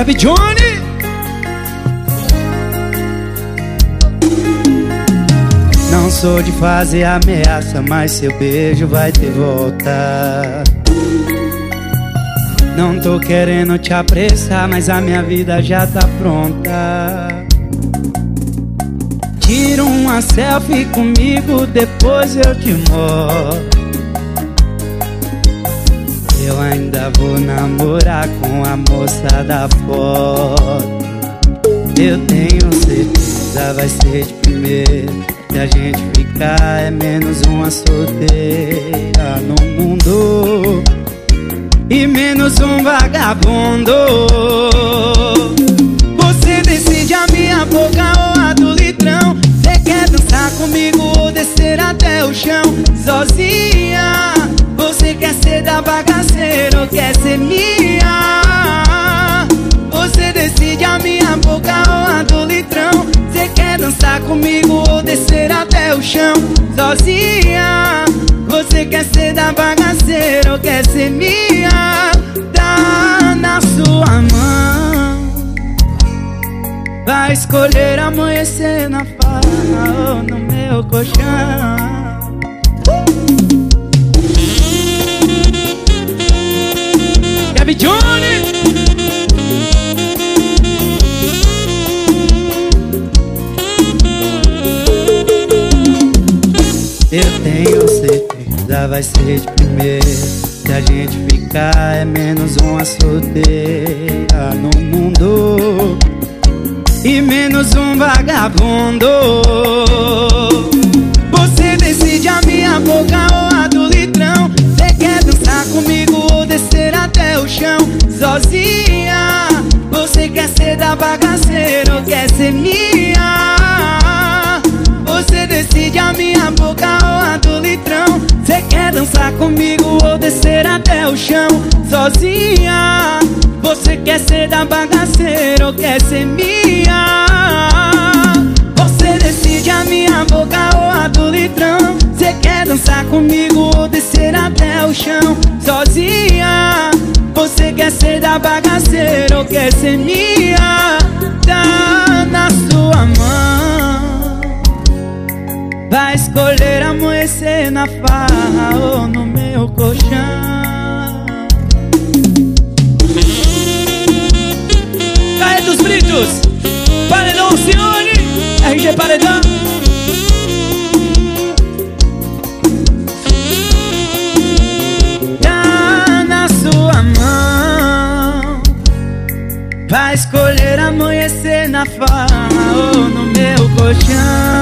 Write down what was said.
Gabi Johnny? Não sou de fazer ameaça, mas seu beijo vai ter volta. Não tô querendo te apressar, mas a minha vida já tá pronta. Tira uma selfie comigo, depois eu te mostro eu ainda vou namorar com a moça da foto. Eu tenho certeza vai ser de primeiro Se a gente ficar é menos uma solteira no mundo. E menos um vagabundo. Você decide a minha boca ou a do litrão. Você quer dançar comigo ou descer até o chão? Sozinha ou quer ser minha. Você decide a minha boca ou a do litrão. Você quer dançar comigo ou descer até o chão? Sozinha. Você quer ser da bagaceira ou quer ser minha. Dá na sua mão. Vai escolher amanhecer na farra ou no meu colchão Johnny! Eu tenho certeza vai ser de primeiro. Se a gente ficar é menos uma solteira no mundo. E menos um vagabundo Sozinha. Você quer ser da bagaceira ou quer ser minha. Você decide a minha boca ou a do litrão. Você quer dançar comigo ou descer até o chão? Sozinha. Você quer ser da bagaceira ou quer ser minha. Você decide a minha boca ou a do litrão. Você quer dançar comigo ou descer até o chão? Sozinha quer ser da bagaceira ou quer ser minha? Dá na sua mão. Vai escolher amanhecer na farra ou no meu colchão. Caia dos Britos, Paredão Cione, RG Paredão. Escolher amanhecer na farra ou no meu colchão